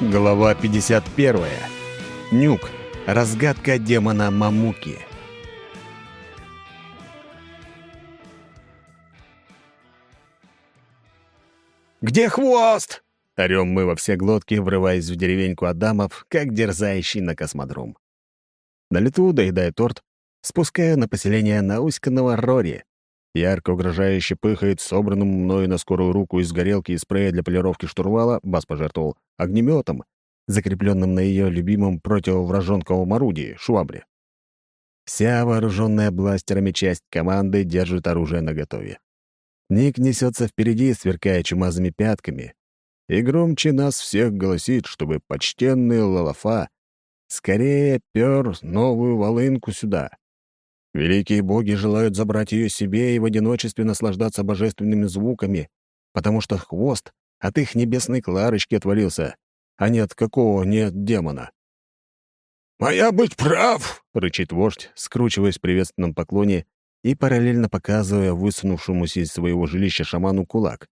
Глава 51. Нюк. Разгадка демона Мамуки. «Где хвост?» — орём мы во все глотки, врываясь в деревеньку Адамов, как дерзающий на космодром. На лету, доедая торт, спускаю на поселение науськанного Рори. Ярко угрожающе пыхает собранным мною на скорую руку из горелки и спрея для полировки штурвала, бас пожертвовал, огнеметом, закрепленным на ее любимом противовражонковом орудии — швабре. Вся вооруженная бластерами часть команды держит оружие наготове. Ник несется впереди, сверкая чумазыми пятками, и громче нас всех голосит, чтобы почтенный Лалафа скорее пер новую волынку сюда. Великие боги желают забрать ее себе и в одиночестве наслаждаться божественными звуками, потому что хвост от их небесной Кларочки отвалился, а не от какого нет демона. «Моя быть прав!» — рычит вождь, скручиваясь в приветственном поклоне и параллельно показывая высунувшемуся из своего жилища шаману кулак.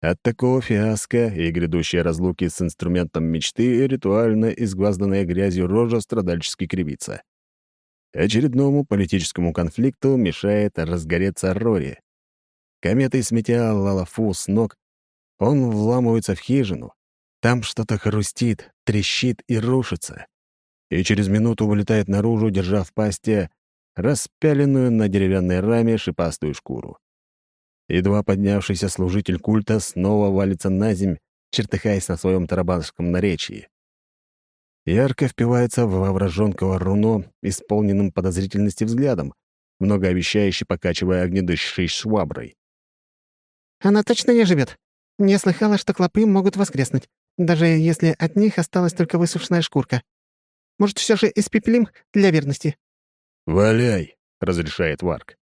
От такого фиаско и грядущей разлуки с инструментом мечты ритуально изгвазданная грязью рожа страдальчески кривится. Очередному политическому конфликту мешает разгореться Рори. Кометой сметя Лалафу с ног, он вламывается в хижину. Там что-то хрустит, трещит и рушится. И через минуту вылетает наружу, держа в пасте распяленную на деревянной раме шипастую шкуру. Едва поднявшийся служитель культа снова валится на земь, чертыхаясь на своем тарабанском наречии. Ярко впивается в воображенкого руно, исполненным подозрительности взглядом, многообещающе покачивая огнедышащей шваброй. «Она точно не живет. Не слыхала, что клопы могут воскреснуть, даже если от них осталась только высушенная шкурка. Может, все же испепелим для верности?» «Валяй!» — разрешает Варк.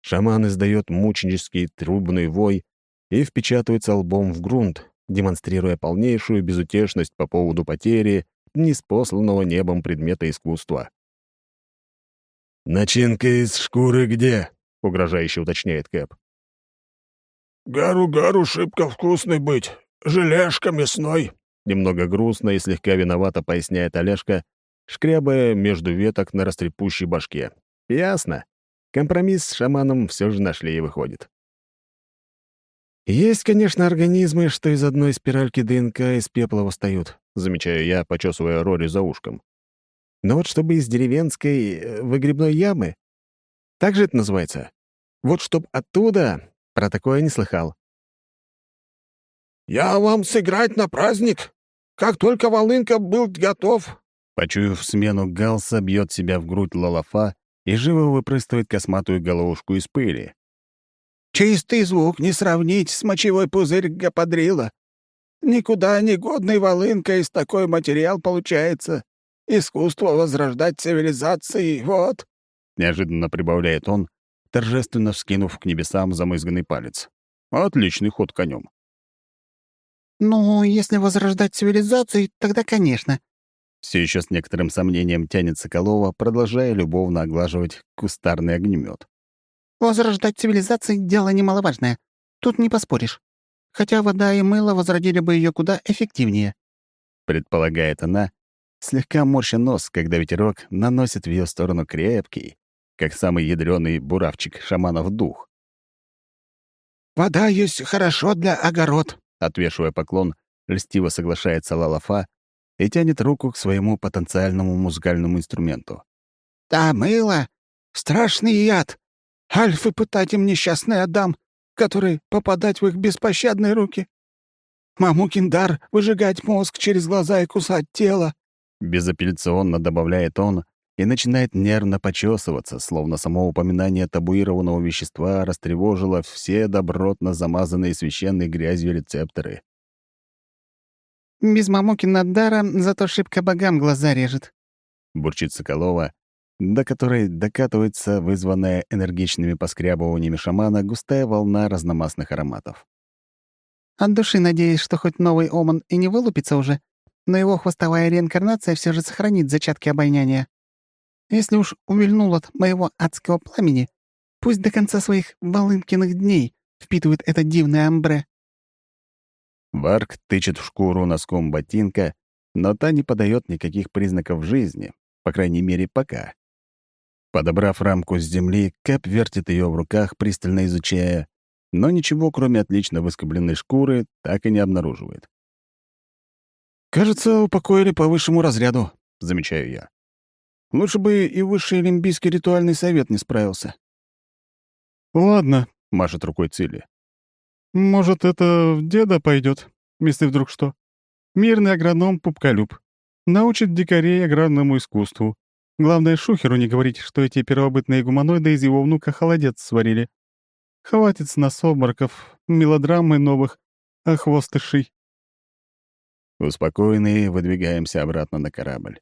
Шаман издает мученический трубный вой и впечатывается лбом в грунт, демонстрируя полнейшую безутешность по поводу потери неспосланного небом предмета искусства. «Начинка из шкуры где?» — угрожающе уточняет Кэп. «Гару-гару шибко вкусный быть. Желешка мясной», — немного грустно и слегка виновато поясняет Олежка, шкрябая между веток на растрепущей башке. Ясно. Компромисс с шаманом все же нашли и выходит. Есть, конечно, организмы, что из одной спиральки ДНК из пепла восстают, замечаю я, почесывая Рори за ушком. Но вот чтобы из деревенской э, выгребной ямы, так же это называется. Вот чтоб оттуда, про такое не слыхал. «Я вам сыграть на праздник. Как только волынка был готов, Почуяв смену, Галса бьет себя в грудь Лалафа и живо выпрыскивает косматую головушку из пыли. «Чистый звук не сравнить с мочевой пузырь гаподрила. Никуда не годный волынка из такой материал получается. Искусство возрождать цивилизации, вот!» Неожиданно прибавляет он, торжественно вскинув к небесам замызганный палец. Отличный ход конем. «Ну, если возрождать цивилизации, тогда, конечно. Все еще с некоторым сомнением тянет Соколова, продолжая любовно оглаживать кустарный огнемет. «Возрождать цивилизации — дело немаловажное. Тут не поспоришь. Хотя вода и мыло возродили бы ее куда эффективнее», — предполагает она, слегка морща нос, когда ветерок наносит в ее сторону крепкий, как самый ядреный буравчик шаманов дух. «Вода есть хорошо для огород», — отвешивая поклон, льстиво соглашается Лалафа, и тянет руку к своему потенциальному музыкальному инструменту. «Да, мыло! Страшный яд! Альфы пытать им несчастный Адам, который попадать в их беспощадные руки. Мамукин дар — выжигать мозг через глаза и кусать тело!» Безапелляционно добавляет он и начинает нервно почесываться, словно само упоминание табуированного вещества растревожило все добротно замазанные священной грязью рецепторы. Без Мамокина дара, зато шибко богам глаза режет. Бурчит Соколова, до которой докатывается вызванная энергичными поскрябываниями шамана густая волна разномастных ароматов. От души надеюсь, что хоть новый Оман и не вылупится уже, но его хвостовая реинкарнация все же сохранит зачатки обоняния. Если уж увильнул от моего адского пламени, пусть до конца своих волынкиных дней впитывает это дивное амбре. Варк тычет в шкуру носком ботинка, но та не подает никаких признаков жизни, по крайней мере, пока. Подобрав рамку с земли, Кэп вертит ее в руках, пристально изучая, но ничего, кроме отлично выскобленной шкуры, так и не обнаруживает. «Кажется, упокоили по высшему разряду», — замечаю я. «Лучше бы и высший Олимпийский ритуальный совет не справился». «Ладно», — машет рукой Цилли. «Может, это в деда пойдет, если вдруг что. Мирный агроном Пупколюб. Научит дикарей аграрному искусству. Главное, Шухеру не говорить, что эти первобытные гуманоиды из его внука холодец сварили. Хватит с нас обмороков, мелодрамы новых, охвостышей». Успокоенные выдвигаемся обратно на корабль.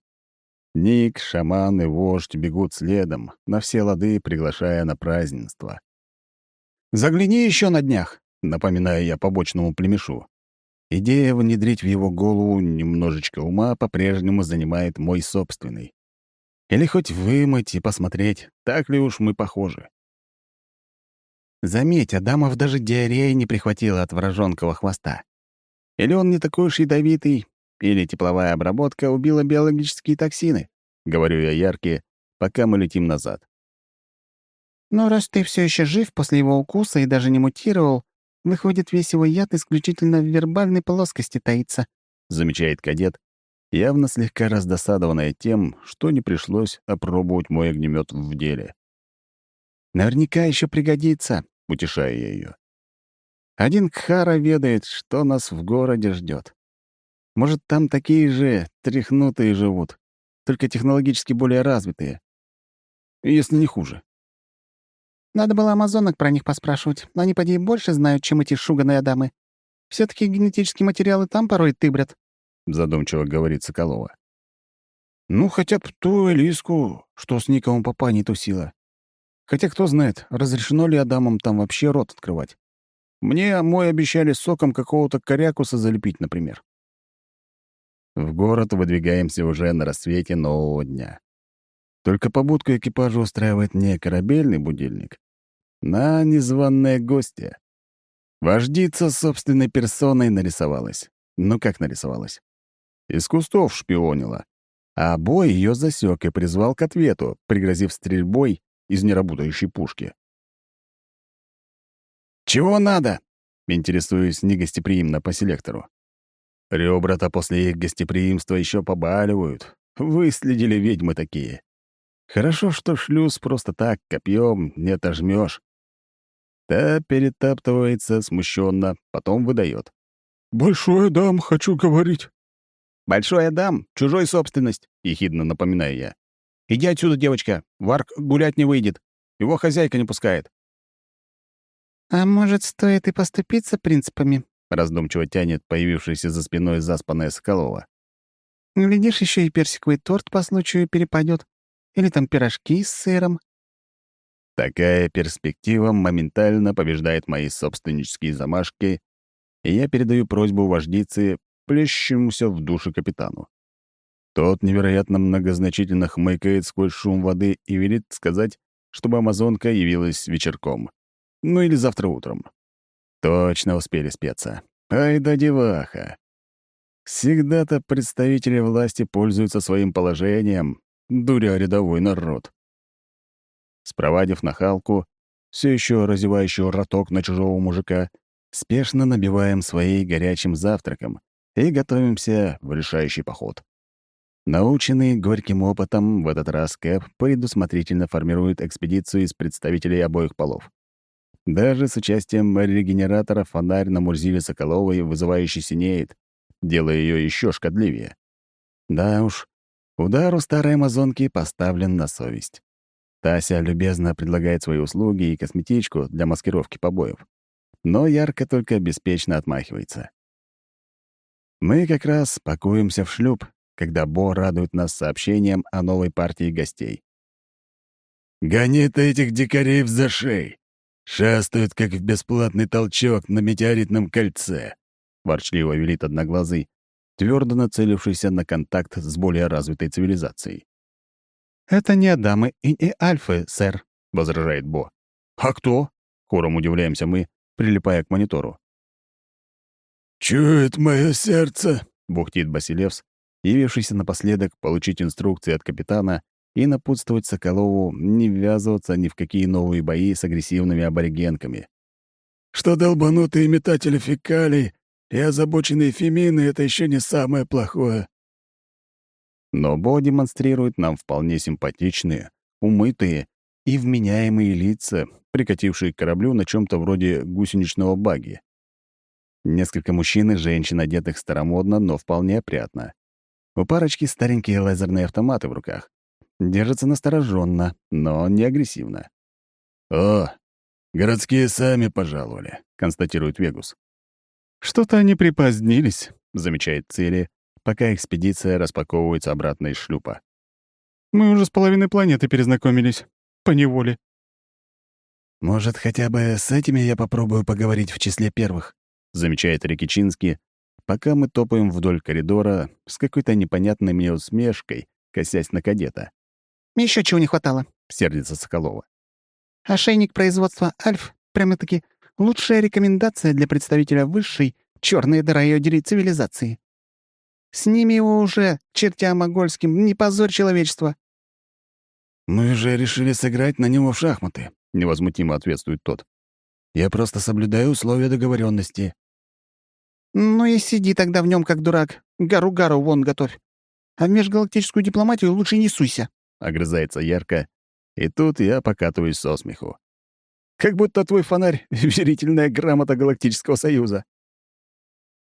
Ник, шаман и вождь бегут следом, на все лады приглашая на празднество. «Загляни еще на днях», — напоминаю я побочному племешу. Идея внедрить в его голову немножечко ума по-прежнему занимает мой собственный. Или хоть вымыть и посмотреть, так ли уж мы похожи. Заметь, Адамов даже диарея не прихватила от вражонкового хвоста. Или он не такой уж ядовитый, или тепловая обработка убила биологические токсины, говорю я яркие, пока мы летим назад. Но раз ты все еще жив после его укуса и даже не мутировал, выходит, весь его яд исключительно в вербальной плоскости таится, замечает кадет, явно слегка раздосадованная тем, что не пришлось опробовать мой огнемет в деле. Наверняка еще пригодится, утешаю я ее. Один Кхара ведает, что нас в городе ждет. Может, там такие же тряхнутые живут, только технологически более развитые. Если не хуже. Надо было амазонок про них поспрашивать. Они, поди, больше знают, чем эти шуганые дамы. все таки генетические материалы там порой тыбрят», — задумчиво говорит Соколова. «Ну, хотя бы ту Элиску, что с Никовым папа не тусила. Хотя, кто знает, разрешено ли Адамам там вообще рот открывать. Мне мой обещали соком какого-то корякуса залепить, например. В город выдвигаемся уже на рассвете нового дня. Только побудку экипажа устраивает не корабельный будильник, на незваное гостья. Вождица собственной персоной нарисовалась. Ну как нарисовалась? Из кустов шпионила. А бой ее засек и призвал к ответу, пригрозив стрельбой из неработающей пушки. «Чего надо?» — интересуюсь негостеприимно по селектору. Ребра-то после их гостеприимства еще побаливают. Выследили ведьмы такие. Хорошо, что шлюз просто так, копьем не отожмешь. Та перетаптывается смущенно, потом выдает. «Большой дам, хочу говорить». «Большой дам, чужой собственность», — ехидно напоминаю я. «Иди отсюда, девочка. Варк гулять не выйдет. Его хозяйка не пускает». «А может, стоит и поступиться принципами?» — раздумчиво тянет появившаяся за спиной заспанная Соколова. «Глядишь, еще и персиковый торт по случаю перепадет, Или там пирожки с сыром». Такая перспектива моментально побеждает мои собственнические замашки, и я передаю просьбу вождице, плещущемуся в душе капитану. Тот невероятно многозначительно хмыкает сквозь шум воды и велит сказать, чтобы амазонка явилась вечерком. Ну или завтра утром. Точно успели спеться. Ай да деваха. Всегда-то представители власти пользуются своим положением, дуря рядовой народ. Спровадив нахалку, все еще разевающую роток на чужого мужика, спешно набиваем своей горячим завтраком и готовимся в решающий поход. Наученный горьким опытом, в этот раз Кэп предусмотрительно формирует экспедицию из представителей обоих полов. Даже с участием регенератора фонарь на Мурзиле Соколовой вызывающе синеет, делая ее еще шкодливее. Да уж, удар у старой амазонки поставлен на совесть. Тася любезно предлагает свои услуги и косметичку для маскировки побоев. Но ярко только беспечно отмахивается. Мы как раз пакуемся в шлюп, когда Бо радует нас сообщением о новой партии гостей. «Гони ты этих дикарей в зашей! Шастают, как в бесплатный толчок на метеоритном кольце», — ворчливо велит Одноглазый, твердо нацелившийся на контакт с более развитой цивилизацией. «Это не Адамы и не Альфы, сэр», — возражает Бо. «А кто?» — хором удивляемся мы, прилипая к монитору. «Чует мое сердце», — бухтит Басилевс, явившийся напоследок получить инструкции от капитана и напутствовать Соколову не ввязываться ни в какие новые бои с агрессивными аборигенками. «Что долбанутые метатели фекалий и озабоченные фемины — это еще не самое плохое». Но Бо демонстрирует нам вполне симпатичные, умытые и вменяемые лица, прикатившие к кораблю на чем то вроде гусеничного баги. Несколько мужчин и женщин, одетых старомодно, но вполне опрятно. У парочки старенькие лазерные автоматы в руках. Держатся настороженно, но не агрессивно. «О, городские сами пожаловали», — констатирует Вегус. «Что-то они припозднились», — замечает Цели, пока экспедиция распаковывается обратно из шлюпа. «Мы уже с половиной планеты перезнакомились. По неволе». «Может, хотя бы с этими я попробую поговорить в числе первых», — замечает Рикичинский, пока мы топаем вдоль коридора с какой-то непонятной мне усмешкой, косясь на кадета. Еще чего не хватало», — сердится Соколова. «Ошейник производства «Альф» прямо-таки лучшая рекомендация для представителя высшей, черной дыра ее дери цивилизации. Сними его уже, чертям могольским, не позорь человечества». «Мы же решили сыграть на него в шахматы», — невозмутимо ответствует тот. «Я просто соблюдаю условия договоренности. «Ну и сиди тогда в нем как дурак. Гару-гару вон готовь. А в межгалактическую дипломатию лучше не суйся», — огрызается ярко. И тут я покатываюсь со смеху. «Как будто твой фонарь — верительная грамота Галактического Союза».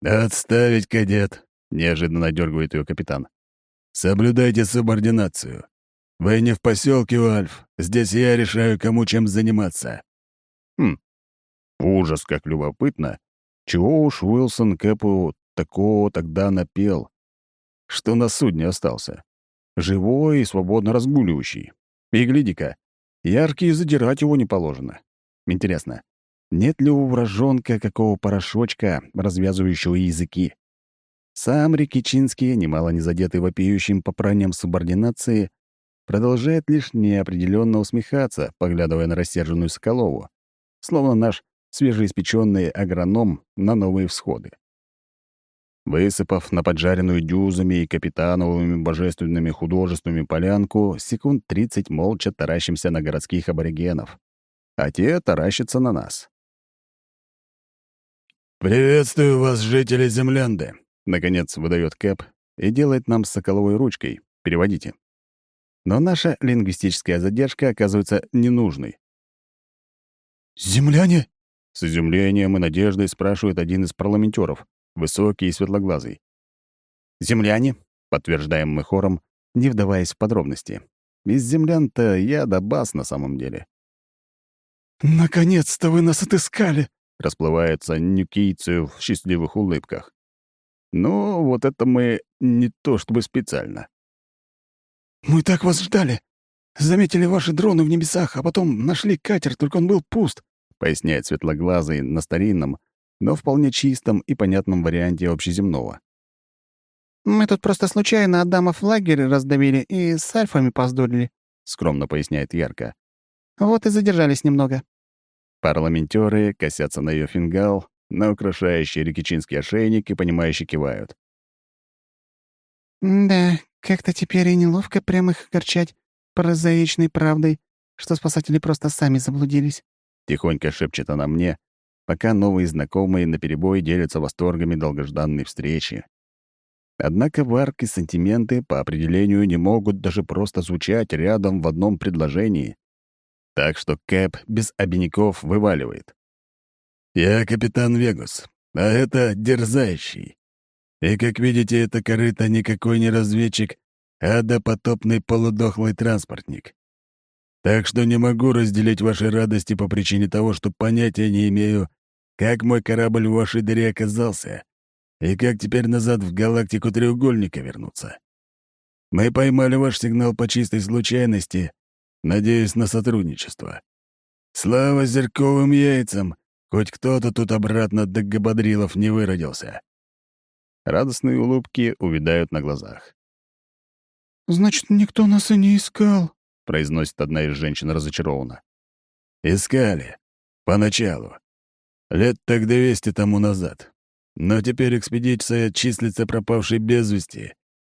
«Отставить, кадет», — неожиданно дергает ее капитан. «Соблюдайте субординацию. Вы не в поселке Альф. Здесь я решаю, кому чем заниматься». Хм, ужас, как любопытно, чего уж Уилсон Кэпу такого тогда напел, что на судне остался. Живой и свободно разгуливающий. И гляди-ка, яркий задирать его не положено. Интересно, нет ли у вражонка какого порошочка, развязывающего языки? Сам Рикичинский, немало не задетый вопиющим попранием субординации, продолжает лишь неопределенно усмехаться, поглядывая на рассерженную Соколову, словно наш свежеиспеченный агроном на новые всходы. Высыпав на поджаренную дюзами и капитановыми божественными художествами полянку, секунд тридцать молча таращимся на городских аборигенов, а те таращатся на нас. «Приветствую вас, жители Землянды!» — наконец выдает Кэп и делает нам с соколовой ручкой. Переводите. Но наша лингвистическая задержка оказывается ненужной. «Земляне?» С изумлением и надеждой спрашивает один из парламентеров, высокий и светлоглазый. «Земляне», — подтверждаем мы хором, не вдаваясь в подробности. Из землян-то я да бас на самом деле. «Наконец-то вы нас отыскали!» — расплывается нюкийцы в счастливых улыбках. Ну, вот это мы не то чтобы специально. «Мы так вас ждали. Заметили ваши дроны в небесах, а потом нашли катер, только он был пуст поясняет светлоглазый на старинном, но вполне чистом и понятном варианте общеземного. «Мы тут просто случайно Адамов лагерь раздавили и с альфами поздорили», — скромно поясняет Ярко. «Вот и задержались немного». Парламентеры косятся на ее фингал, на украшающий рикичинский ошейник и, понимающе кивают. «Да, как-то теперь и неловко прямо их огорчать прозаичной правдой, что спасатели просто сами заблудились. — тихонько шепчет она мне, пока новые знакомые наперебой делятся восторгами долгожданной встречи. Однако варки сантименты по определению не могут даже просто звучать рядом в одном предложении. Так что Кэп без обиняков вываливает. «Я капитан Вегус, а это Дерзающий. И, как видите, это корыто никакой не разведчик, а допотопный полудохлый транспортник. Так что не могу разделить ваши радости по причине того, что понятия не имею, как мой корабль в вашей дыре оказался и как теперь назад в галактику треугольника вернуться. Мы поймали ваш сигнал по чистой случайности, надеясь на сотрудничество. Слава зерковым яйцам, хоть кто-то тут обратно до габадрилов не выродился. Радостные улыбки увядают на глазах. «Значит, никто нас и не искал», — произносит одна из женщин разочарованно. «Искали. Поначалу. Лет так двести тому назад. но теперь экспедиция числится пропавшей без вести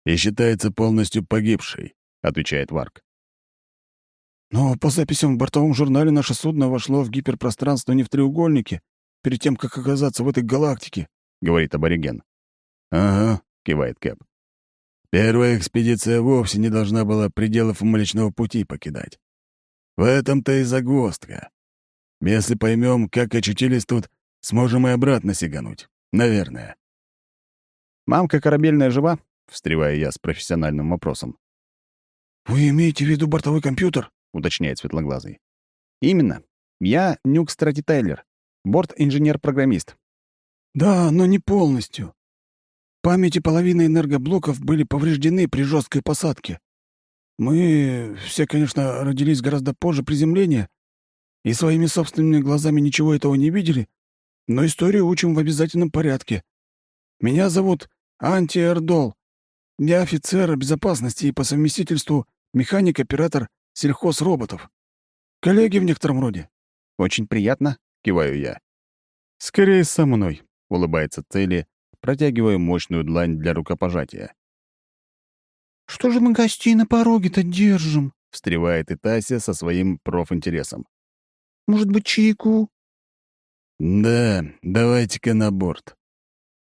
и считается полностью погибшей», — отвечает Варк. Но по записям в бортовом журнале наше судно вошло в гиперпространство не в треугольнике, перед тем, как оказаться в этой галактике, — говорит абориген. «Ага», — кивает Кэп. «Первая экспедиция вовсе не должна была пределов Млечного Пути покидать. В этом-то и загвоздка. Если поймем, как очутились тут, сможем и обратно сигануть. Наверное». «Мамка корабельная жива?» — встреваю я с профессиональным вопросом. «Вы имеете в виду бортовой компьютер?» — уточняет Светлоглазый. «Именно. Я Нюк Страти Тайлер, борт-инженер-программист». «Да, но не полностью. Память и половина энергоблоков были повреждены при жесткой посадке. Мы все, конечно, родились гораздо позже приземления и своими собственными глазами ничего этого не видели, но историю учим в обязательном порядке. Меня зовут Анти Эрдол. Я офицер безопасности и по совместительству механик-оператор сельхозроботов. Коллеги в некотором роде. «Очень приятно», — киваю я. «Скорее со мной», — улыбается Цели, протягивая мощную длань для рукопожатия. «Что же мы гостей на пороге-то держим?» — встревает и Тася со своим профинтересом. «Может быть, чайку?» «Да, давайте-ка на борт.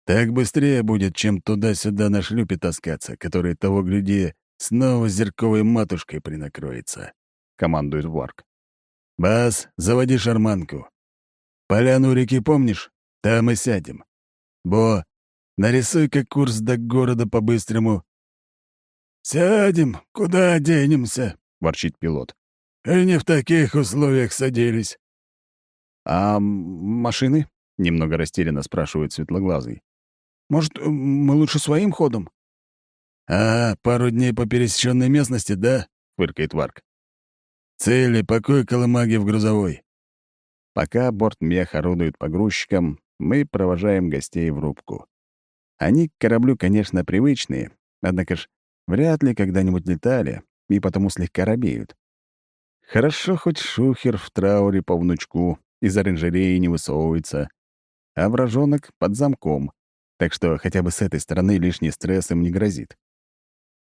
Так быстрее будет, чем туда-сюда на шлюпе таскаться, который, того гляди, снова зерковой матушкой принакроется», — командует Варк. «Бас, заводи шарманку. Поляну реки помнишь? Там и сядем. Бо, нарисуй-ка курс до города по-быстрому». «Сядем, куда денемся?» — ворчит пилот. «И не в таких условиях садились». «А машины?» — немного растерянно спрашивает Светлоглазый. «Может, мы лучше своим ходом?» «А, пару дней по пересеченной местности, да?» — фыркает Варк. «Цели, покой колымаги в грузовой». Пока бортмех орудует погрузчиком, мы провожаем гостей в рубку. Они к кораблю, конечно, привычные, однако ж вряд ли когда-нибудь летали и потому слегка робеют. Хорошо хоть шухер в трауре по внучку из оранжереи не высовывается, а вражонок под замком, так что хотя бы с этой стороны лишний стресс им не грозит.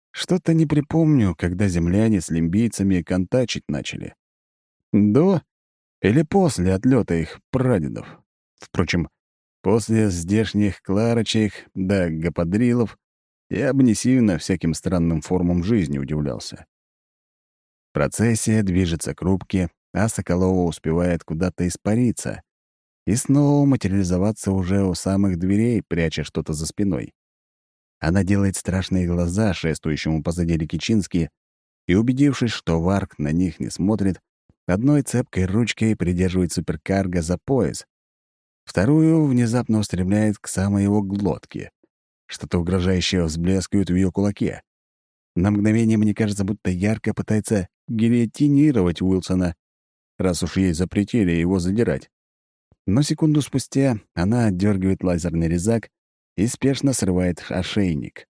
Что-то не припомню, когда земляне с лимбийцами контачить начали. До или после отлета их прадедов. Впрочем, после здешних кларочек да гападрилов я бы не сильно всяким странным формам жизни удивлялся. Процессия движется к рубке, а Соколова успевает куда-то испариться и снова материализоваться уже у самых дверей, пряча что-то за спиной. Она делает страшные глаза шествующему позади Ликичински и, убедившись, что Варк на них не смотрит, одной цепкой ручкой придерживает суперкарго за пояс, вторую внезапно устремляет к самой его глотке. Что-то угрожающее взблескивает в ее кулаке. На мгновение мне кажется, будто ярко пытается гильотинировать Уилсона, раз уж ей запретили его задирать. Но секунду спустя она отдергивает лазерный резак и спешно срывает ошейник.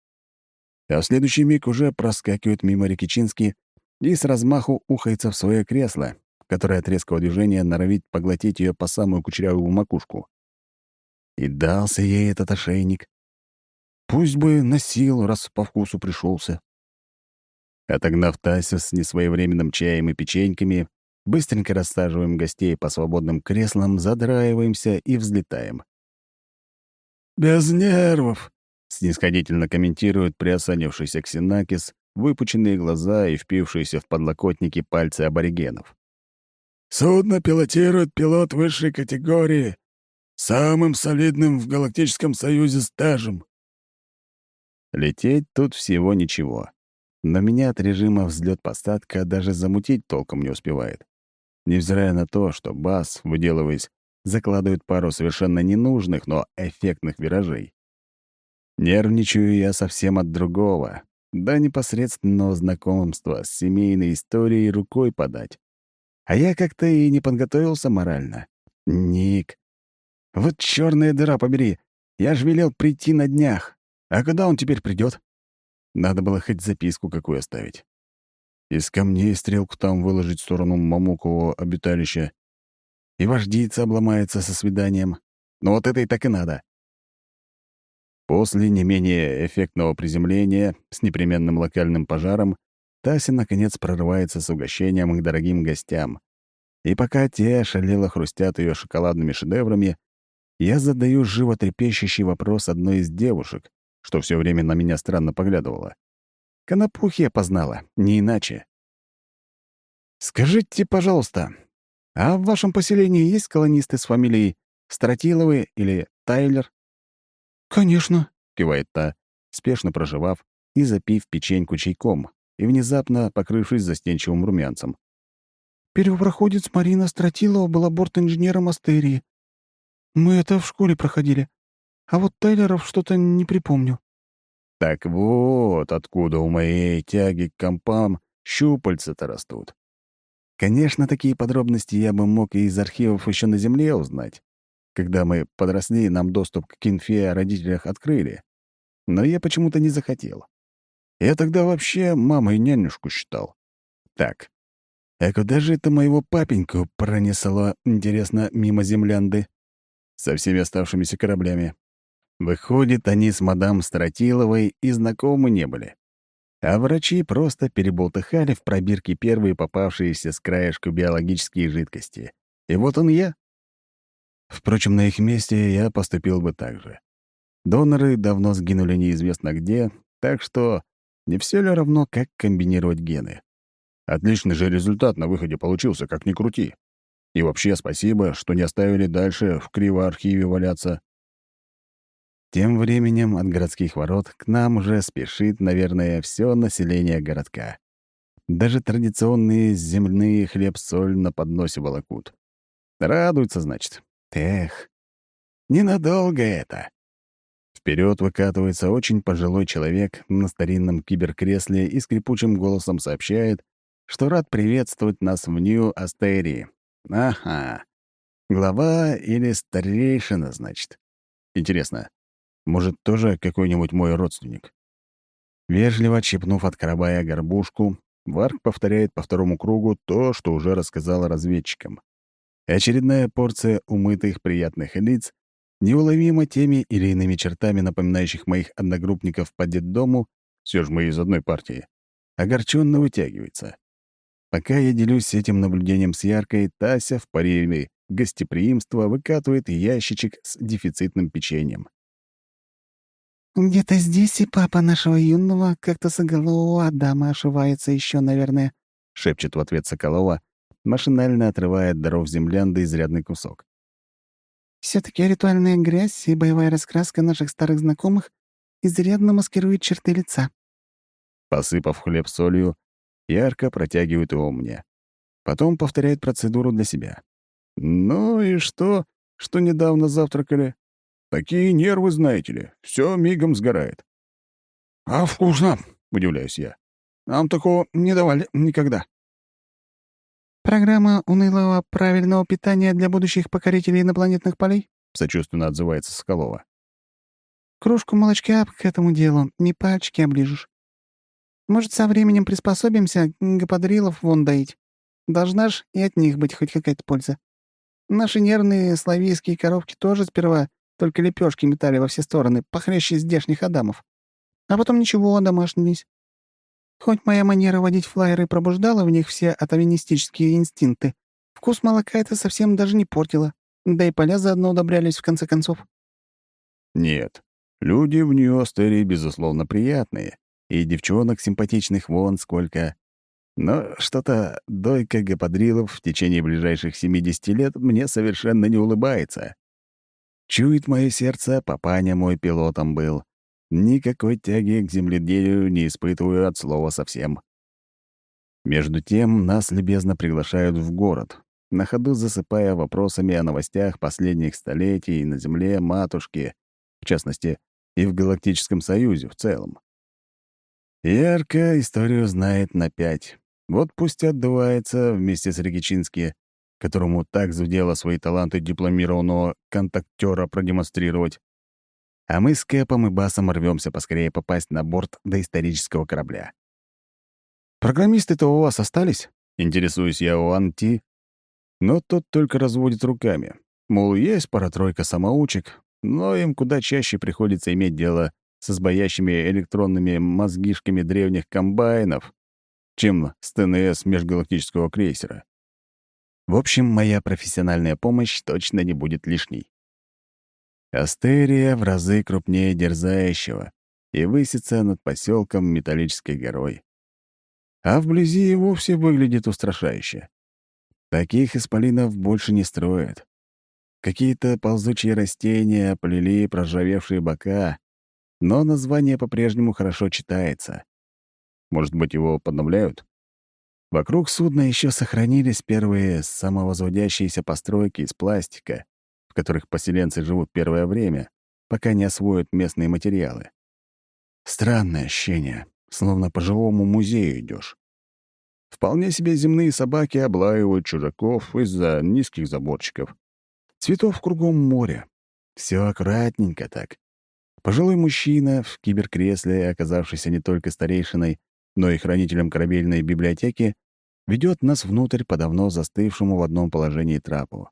А в следующий миг уже проскакивает мимо Рикичински и с размаху ухается в свое кресло, которое от резкого движения норовит поглотить ее по самую кучерявую макушку. И дался ей этот ошейник. Пусть бы носил, раз по вкусу пришелся. Отогнав Тасю с несвоевременным чаем и печеньками, быстренько рассаживаем гостей по свободным креслам, задраиваемся и взлетаем. «Без нервов», — снисходительно комментирует приосанившийся ксенакис, выпученные глаза и впившиеся в подлокотники пальцы аборигенов. «Судно пилотирует пилот высшей категории, самым солидным в Галактическом Союзе стажем». Лететь тут всего ничего. Но меня от режима взлет-посадка даже замутить толком не успевает. Невзирая на то, что Бас, выделываясь, закладывает пару совершенно ненужных, но эффектных виражей. Нервничаю я совсем от другого, да непосредственного знакомства с семейной историей рукой подать. А я как-то и не подготовился морально. Ник. Вот черная дыра побери. Я ж велел прийти на днях. А когда он теперь придет? Надо было хоть записку какую оставить. Из камней стрелку там выложить в сторону Мамукового обиталища. И вождица обломается со свиданием. Но вот это и так и надо. После не менее эффектного приземления с непременным локальным пожаром Тася, наконец, прорывается с угощением к дорогим гостям. И пока те шалело хрустят ее шоколадными шедеврами, я задаю животрепещущий вопрос одной из девушек, что все время на меня странно поглядывала. Конопухи я познала, не иначе. «Скажите, пожалуйста, а в вашем поселении есть колонисты с фамилией Стратиловы или Тайлер?» «Конечно», — кивает та, спешно проживав и запив печеньку чайком, и внезапно покрывшись застенчивым румянцем. «Первопроходец Марина Стратилова была борт-инженером Астерии. Мы это в школе проходили. А вот Тайлеров что-то не припомню». Так вот, откуда у моей тяги к компам щупальца-то растут. Конечно, такие подробности я бы мог и из архивов еще на Земле узнать. Когда мы подросли, нам доступ к инфе о родителях открыли. Но я почему-то не захотел. Я тогда вообще мамой нянюшку считал. Так, а куда же это моего папеньку пронесло, интересно, мимо землянды? Со всеми оставшимися кораблями. Выходит, они с мадам Стратиловой и знакомы не были. А врачи просто переболтыхали в пробирке первые попавшиеся с краешку биологические жидкости. И вот он я. Впрочем, на их месте я поступил бы так же. Доноры давно сгинули неизвестно где, так что не все ли равно, как комбинировать гены? Отличный же результат на выходе получился, как ни крути. И вообще спасибо, что не оставили дальше в кривоархиве валяться. Тем временем от городских ворот к нам уже спешит, наверное, все население городка. Даже традиционные земные хлеб-соль на подносе волокут. Радуются, значит. Эх, ненадолго это. Вперед выкатывается очень пожилой человек на старинном киберкресле и скрипучим голосом сообщает, что рад приветствовать нас в Нью-Астерии. Ага. Глава или старейшина, значит. Интересно, может, тоже какой-нибудь мой родственник? Вежливо чипнув от карабая горбушку, Варк повторяет по второму кругу то, что уже рассказала разведчикам. Очередная порция умытых приятных лиц, неуловимо теми или иными чертами напоминающих моих одногруппников по детдому, все же мы из одной партии, огорченно вытягивается. Пока я делюсь этим наблюдением с Яркой, Тася в порыве гостеприимства выкатывает ящичек с дефицитным печеньем. «Где-то здесь и папа нашего юного как-то соголового Адама ошивается еще, наверное», — шепчет в ответ Соколова, машинально отрывая от даров землянды изрядный кусок. все таки ритуальная грязь и боевая раскраска наших старых знакомых изрядно маскирует черты лица». Посыпав хлеб солью, ярко протягивает его мне. Потом повторяет процедуру для себя. «Ну и что, что недавно завтракали?» Такие нервы, знаете ли, все мигом сгорает. «А вкусно!» — удивляюсь я. «Нам такого не давали никогда». «Программа унылого правильного питания для будущих покорителей инопланетных полей?» — сочувственно отзывается Соколова. «Кружку молочка к этому делу, не пальчики оближешь. Может, со временем приспособимся гаподрилов вон доить. Должна ж и от них быть хоть какая-то польза. Наши нервные славийские коровки тоже сперва только лепешки метали во все стороны, похлеще здешних адамов. А потом ничего, домашнились. Хоть моя манера водить флайеры пробуждала в них все атовинистические инстинкты, вкус молока это совсем даже не портило. Да и поля заодно удобрялись, в конце концов. Нет, люди в Нью-Астерии, безусловно, приятные. И девчонок симпатичных вон сколько. Но что-то дойка гаподрилов в течение ближайших 70 лет мне совершенно не улыбается. Чует мое сердце, папаня мой пилотом был. Никакой тяги к земледелию не испытываю от слова совсем. Между тем нас любезно приглашают в город, на ходу засыпая вопросами о новостях последних столетий на Земле матушки, в частности, и в Галактическом Союзе в целом. Ярко историю знает на пять. Вот пусть отдувается вместе с Регичински, которому так зудело свои таланты дипломированного контактера продемонстрировать. А мы с Кэпом и Басом рвемся поскорее попасть на борт доисторического корабля. «Программисты-то у вас остались?» — интересуюсь я у Анти. Но тот только разводит руками. Мол, есть пара-тройка самоучек, но им куда чаще приходится иметь дело с избоящими электронными мозгишками древних комбайнов, чем с ТНС межгалактического крейсера. В общем, моя профессиональная помощь точно не будет лишней. Астерия в разы крупнее дерзающего и высится над поселком металлической горой. А вблизи и вовсе выглядит устрашающе. Таких исполинов больше не строят. Какие-то ползучие растения оплели проржавевшие бока, но название по-прежнему хорошо читается. Может быть, его подновляют? Вокруг судна еще сохранились первые самовозводящиеся постройки из пластика, в которых поселенцы живут первое время, пока не освоят местные материалы. Странное ощущение, словно по живому музею идешь. Вполне себе земные собаки облаивают чужаков из-за низких заборчиков. Цветов кругом море. Все аккуратненько так. Пожилой мужчина в киберкресле, оказавшийся не только старейшиной, но и хранителем корабельной библиотеки, ведет нас внутрь по давно застывшему в одном положении трапу.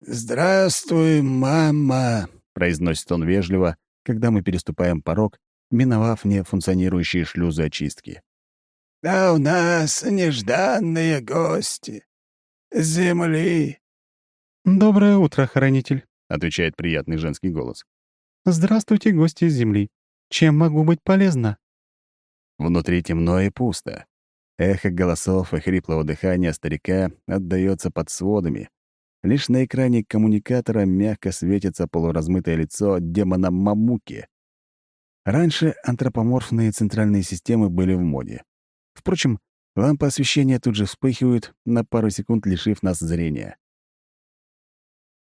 «Здравствуй, мама!» — произносит он вежливо, когда мы переступаем порог, миновав нефункционирующие шлюзы очистки. «А у нас нежданные гости. Земли. «Доброе утро, хранитель», — отвечает приятный женский голос. «Здравствуйте, гости с Земли. Чем могу быть полезна?» Внутри темно и пусто. Эхо голосов и хриплого дыхания старика отдаётся под сводами. Лишь на экране коммуникатора мягко светится полуразмытое лицо демона Мамуки. Раньше антропоморфные центральные системы были в моде. Впрочем, лампы освещения тут же вспыхивают, на пару секунд лишив нас зрения.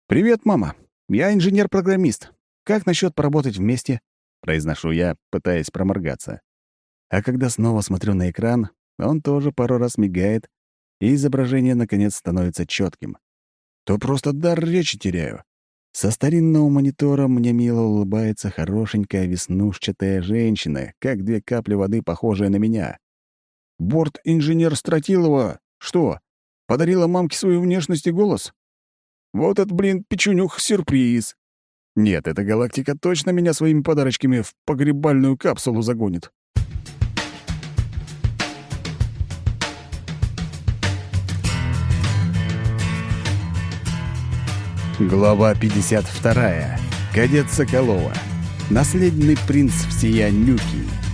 «Привет, мама. Я инженер-программист. Как насчет поработать вместе?» — произношу я, пытаясь проморгаться. А когда снова смотрю на экран, он тоже пару раз мигает, и изображение, наконец, становится четким. То просто дар речи теряю. Со старинного монитора мне мило улыбается хорошенькая веснушчатая женщина, как две капли воды, похожая на меня. Борт-инженер Стратилова что, подарила мамке свою внешность и голос? Вот это, блин, печенюх сюрприз. Нет, эта галактика точно меня своими подарочками в погребальную капсулу загонит. Глава 52. Кадет Соколова. Наследный принц всея Нюки.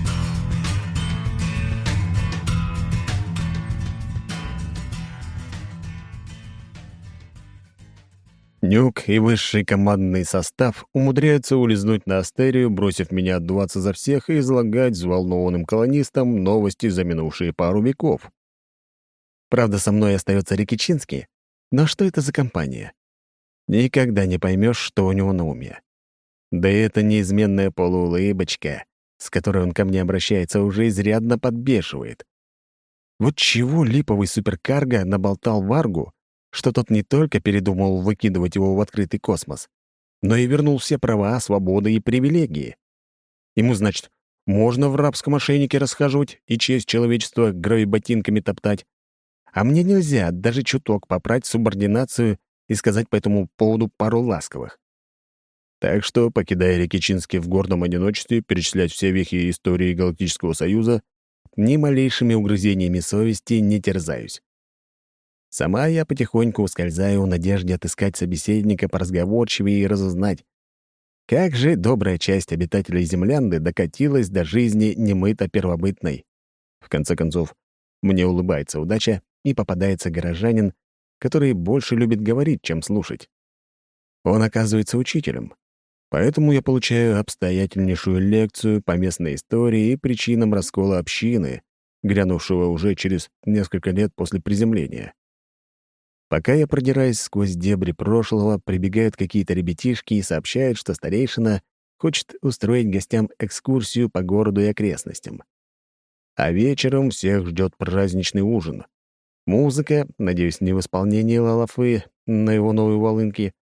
Нюк и высший командный состав умудряются улизнуть на Астерию, бросив меня отдуваться за всех и излагать взволнованным колонистам новости за минувшие пару веков. Правда, со мной остается Рикичинский, но что это за компания? Никогда не поймешь, что у него на уме. Да и эта неизменная полуулыбочка, с которой он ко мне обращается, уже изрядно подбешивает. Вот чего липовый суперкарго наболтал Варгу, что тот не только передумал выкидывать его в открытый космос, но и вернул все права, свободы и привилегии. Ему, значит, можно в рабском ошейнике расхаживать и честь человечества гравиботинками топтать, а мне нельзя даже чуток попрать субординацию и сказать по этому поводу пару ласковых. Так что, покидая Рикичинский в гордом одиночестве, перечислять все вехи истории Галактического Союза, ни малейшими угрызениями совести не терзаюсь. Сама я потихоньку ускользаю в надежде отыскать собеседника поразговорчивее и разузнать, как же добрая часть обитателей Землянды докатилась до жизни немыто первобытной. В конце концов, мне улыбается удача, и попадается горожанин, который больше любит говорить, чем слушать. Он оказывается учителем. Поэтому я получаю обстоятельнейшую лекцию по местной истории и причинам раскола общины, грянувшего уже через несколько лет после приземления. Пока я продираюсь сквозь дебри прошлого, прибегают какие-то ребятишки и сообщают, что старейшина хочет устроить гостям экскурсию по городу и окрестностям. А вечером всех ждет праздничный ужин. Музыка, надеюсь, не в исполнении Лалафы на его новой волынке,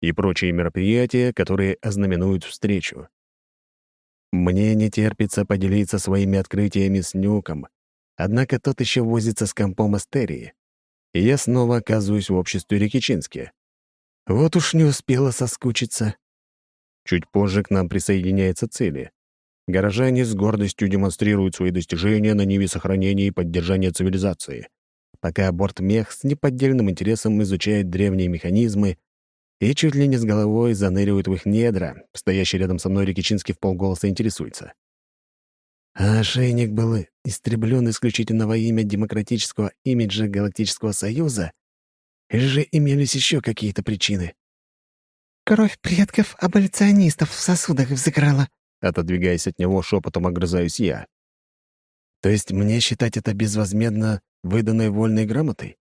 и прочие мероприятия, которые ознаменуют встречу. Мне не терпится поделиться своими открытиями с Нюком, однако тот еще возится с компом Астерии и я снова оказываюсь в обществе Рикичински. Вот уж не успела соскучиться. Чуть позже к нам присоединяется цели. Горожане с гордостью демонстрируют свои достижения на ниве сохранения и поддержания цивилизации, пока бортмех с неподдельным интересом изучает древние механизмы и чуть ли не с головой заныривает в их недра, стоящий рядом со мной Рикичинский в полголоса интересуется. А ошейник был истреблен исключительно во имя демократического имиджа Галактического Союза? Или же имелись еще какие-то причины? «Кровь предков аболиционистов в сосудах взыграла», отодвигаясь от него, шепотом огрызаюсь я. То есть мне считать это безвозмездно выданной вольной грамотой?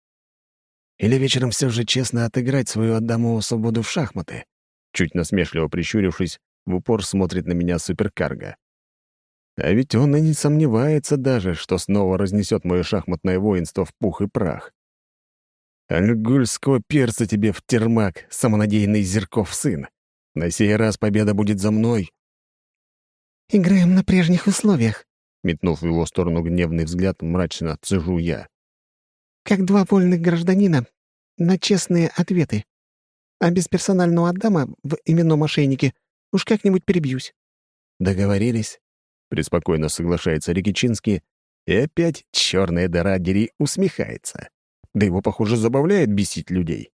Или вечером все же честно отыграть свою Адамову свободу в шахматы? Чуть насмешливо прищурившись, в упор смотрит на меня суперкарго. А ведь он и не сомневается даже, что снова разнесет мое шахматное воинство в пух и прах. Альгульского перца тебе в термак, самонадеянный Зерков сын. На сей раз победа будет за мной. «Играем на прежних условиях», — метнув в его сторону гневный взгляд, мрачно цежу я. «Как два вольных гражданина на честные ответы. А без персонального Адама в именном мошеннике уж как-нибудь перебьюсь». «Договорились?» Преспокойно соглашается Рикичинский, и опять черная дыра дери усмехается. Да его, похоже, забавляет бесить людей.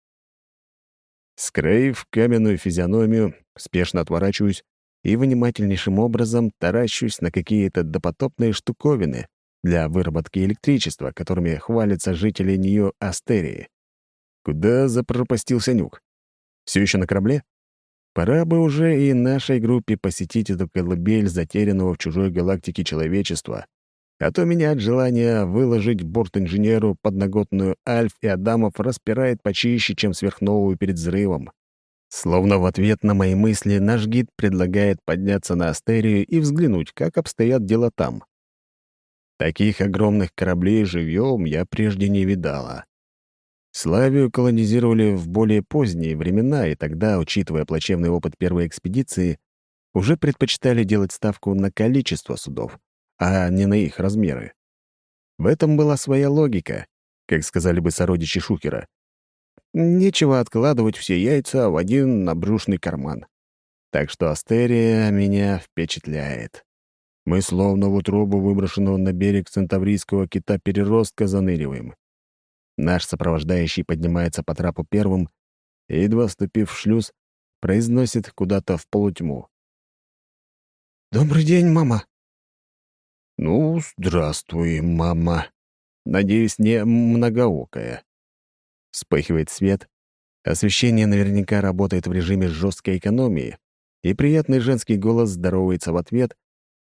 Скрыв каменную физиономию, спешно отворачиваюсь и внимательнейшим образом таращусь на какие-то допотопные штуковины для выработки электричества, которыми хвалятся жители Нью-Астерии. Куда запропастился нюк? Все еще на корабле? Пора бы уже и нашей группе посетить эту колыбель затерянного в чужой галактике человечества, а то меня от желания выложить борт-инженеру подноготную Альф и Адамов распирает почище, чем сверхновую перед взрывом. Словно в ответ на мои мысли наш гид предлагает подняться на Астерию и взглянуть, как обстоят дела там. Таких огромных кораблей живьем я прежде не видала. Славию колонизировали в более поздние времена, и тогда, учитывая плачевный опыт первой экспедиции, уже предпочитали делать ставку на количество судов, а не на их размеры. В этом была своя логика, как сказали бы сородичи Шухера. Нечего откладывать все яйца в один набрюшный карман. Так что Астерия меня впечатляет. Мы словно в утробу выброшенного на берег центаврийского кита-переростка заныриваем. Наш сопровождающий поднимается по трапу первым и, едва вступив в шлюз, произносит куда-то в полутьму. «Добрый день, мама!» «Ну, здравствуй, мама!» Надеюсь, не многоокая. Вспыхивает свет. Освещение наверняка работает в режиме жесткой экономии, и приятный женский голос здоровается в ответ,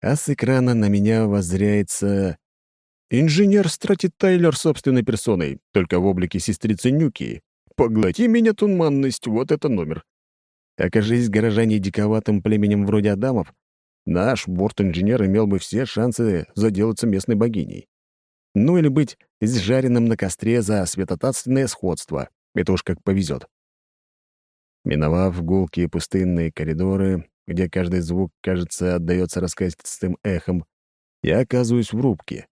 а с экрана на меня воззряется Инженер Страти Тайлер собственной персоной, только в облике сестрицы Нюки. Поглоти меня, туманность, вот это номер. Окажись горожане диковатым племенем вроде Адамов, наш борт-инженер имел бы все шансы заделаться местной богиней. Ну или быть изжаренным на костре за светотатственное сходство. Это уж как повезет. Миновав гулкие пустынные коридоры, где каждый звук, кажется, отдаётся раскатистым эхом, я оказываюсь в рубке.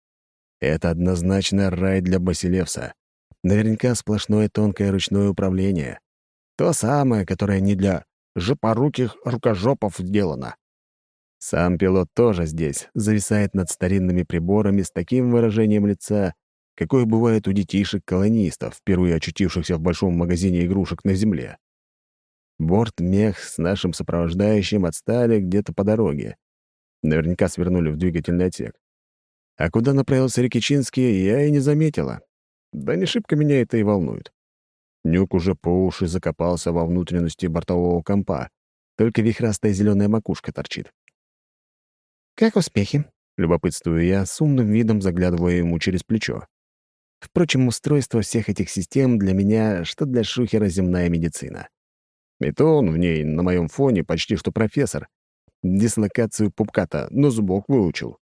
Это однозначно рай для Басилевса. Наверняка сплошное тонкое ручное управление. То самое, которое не для жопоруких рукожопов сделано. Сам пилот тоже здесь, зависает над старинными приборами с таким выражением лица, какое бывает у детишек-колонистов, впервые очутившихся в большом магазине игрушек на Земле. Борт-мех с нашим сопровождающим отстали где-то по дороге. Наверняка свернули в двигательный отсек. А куда направился Рикичинский, я и не заметила. Да не шибко меня это и волнует. Нюк уже по уши закопался во внутренности бортового компа, только вихрастая зеленая макушка торчит. «Как успехи?» — любопытствую я, с умным видом заглядывая ему через плечо. Впрочем, устройство всех этих систем для меня, что для шухера земная медицина. И то он в ней, на моем фоне, почти что профессор. Дислокацию пупката, но зубок выучил.